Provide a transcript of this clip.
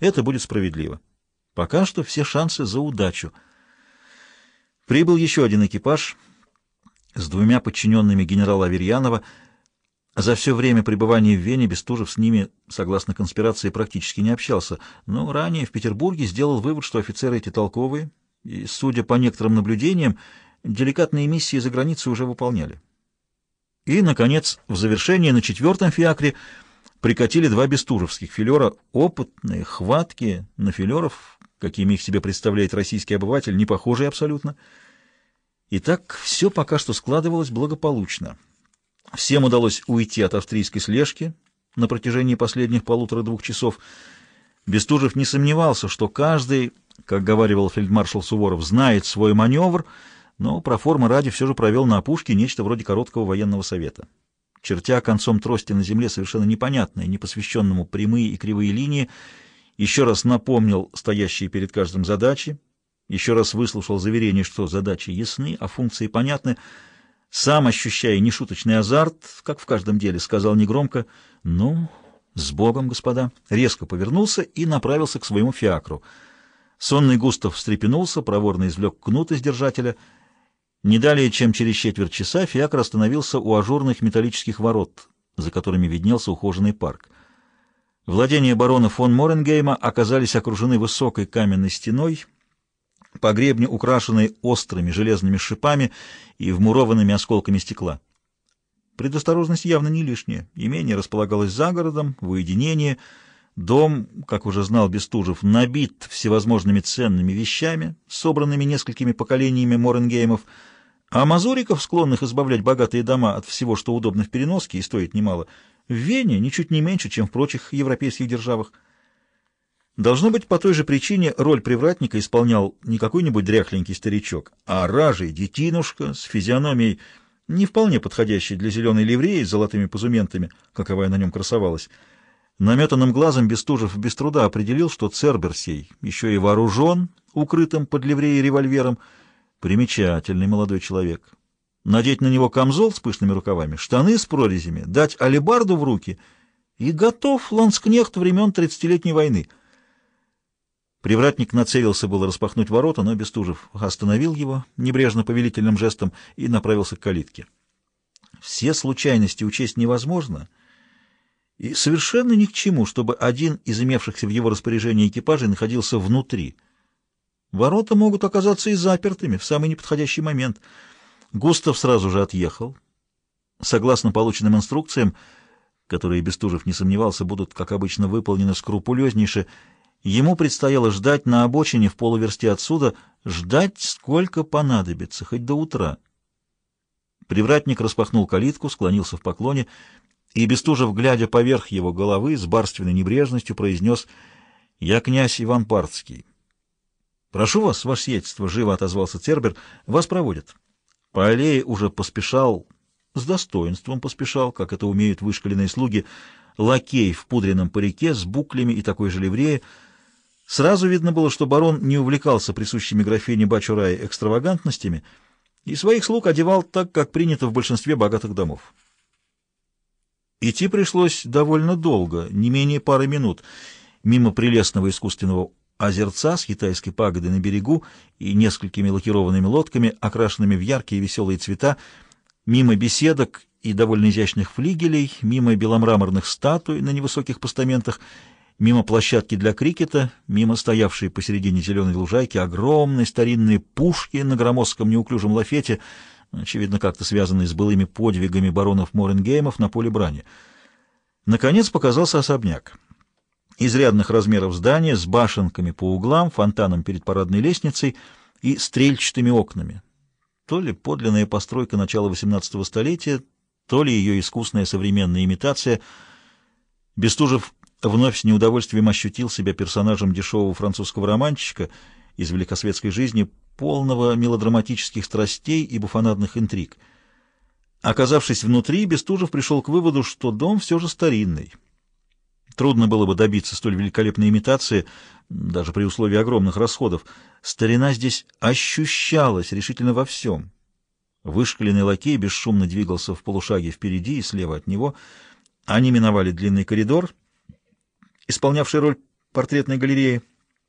Это будет справедливо. Пока что все шансы за удачу. Прибыл еще один экипаж с двумя подчиненными генерала Аверьянова. За все время пребывания в Вене Бестужев с ними, согласно конспирации, практически не общался, но ранее в Петербурге сделал вывод, что офицеры эти толковые, и, судя по некоторым наблюдениям, деликатные миссии за границей уже выполняли. И, наконец, в завершение на четвертом фиакре прикатили два бестужевских филера, опытные, хваткие, на филеров, какими их себе представляет российский обыватель, не похожие абсолютно. И так все пока что складывалось благополучно. Всем удалось уйти от австрийской слежки на протяжении последних полутора-двух часов. Бестужев не сомневался, что каждый, как говаривал фельдмаршал Суворов, знает свой маневр — но про формы ради все же провел на опушке нечто вроде короткого военного совета. Чертя концом трости на земле совершенно непонятные, непосвященному прямые и кривые линии, еще раз напомнил стоящие перед каждым задачи, еще раз выслушал заверение, что задачи ясны, а функции понятны, сам, ощущая нешуточный азарт, как в каждом деле, сказал негромко «Ну, с Богом, господа!» резко повернулся и направился к своему фиакру. Сонный Густав встрепенулся, проворно извлек кнут из держателя — не далее, чем через четверть часа, фиакр остановился у ажурных металлических ворот, за которыми виднелся ухоженный парк. Владения барона фон Моренгейма оказались окружены высокой каменной стеной, по гребню украшенной острыми железными шипами и вмурованными осколками стекла. Предосторожность явно не лишняя. Имение располагалось за городом, в уединении. Дом, как уже знал Бестужев, набит всевозможными ценными вещами, собранными несколькими поколениями Моренгеймов, а мазуриков, склонных избавлять богатые дома от всего, что удобно в переноске и стоит немало, в Вене ничуть не меньше, чем в прочих европейских державах. Должно быть, по той же причине роль привратника исполнял не какой-нибудь дряхленький старичок, а ражий детинушка с физиономией, не вполне подходящей для зеленой ливреи с золотыми позументами, каковая на нем красовалась. Наметанным глазом Бестужев без труда определил, что Цербер сей еще и вооружен, укрытым под ливреей револьвером, Примечательный молодой человек. Надеть на него камзол с пышными рукавами, штаны с прорезями, дать алебарду в руки и готов ланскнехт времен тридцатилетней войны. Привратник нацелился было распахнуть ворота, но Бестужев остановил его небрежно повелительным жестом и направился к калитке. Все случайности учесть невозможно, и совершенно ни к чему, чтобы один из имевшихся в его распоряжении экипажей находился внутри — Ворота могут оказаться и запертыми в самый неподходящий момент. Густав сразу же отъехал. Согласно полученным инструкциям, которые Бестужев не сомневался, будут, как обычно, выполнены скрупулезнейше, ему предстояло ждать на обочине в полуверсте отсюда, ждать сколько понадобится, хоть до утра. Привратник распахнул калитку, склонился в поклоне, и Бестужев, глядя поверх его головы, с барственной небрежностью произнес «Я князь Иван Партский». «Прошу вас, ваше сиятельство», — живо отозвался Цербер, — «вас проводят». По аллее уже поспешал, с достоинством поспешал, как это умеют вышкаленные слуги, лакей в пудренном парике с буклями и такой же ливреей. Сразу видно было, что барон не увлекался присущими графине Бачурае экстравагантностями и своих слуг одевал так, как принято в большинстве богатых домов. Идти пришлось довольно долго, не менее пары минут, мимо прелестного искусственного озерца с китайской пагодой на берегу и несколькими лакированными лодками, окрашенными в яркие веселые цвета, мимо беседок и довольно изящных флигелей, мимо беломраморных статуй на невысоких постаментах, мимо площадки для крикета, мимо стоявшей посередине зеленой лужайки огромной старинной пушки на громоздком неуклюжем лафете, очевидно, как-то связанные с былыми подвигами баронов Моренгеймов на поле брани. Наконец показался особняк изрядных размеров здания с башенками по углам, фонтаном перед парадной лестницей и стрельчатыми окнами. То ли подлинная постройка начала XVIII столетия, то ли ее искусная современная имитация. Бестужев вновь с неудовольствием ощутил себя персонажем дешевого французского романчика из великосветской жизни, полного мелодраматических страстей и буфонадных интриг. Оказавшись внутри, Бестужев пришел к выводу, что дом все же старинный — Трудно было бы добиться столь великолепной имитации, даже при условии огромных расходов. Старина здесь ощущалась решительно во всем. Вышкаленный лакей бесшумно двигался в полушаге впереди и слева от него. Они миновали длинный коридор, исполнявший роль портретной галереи.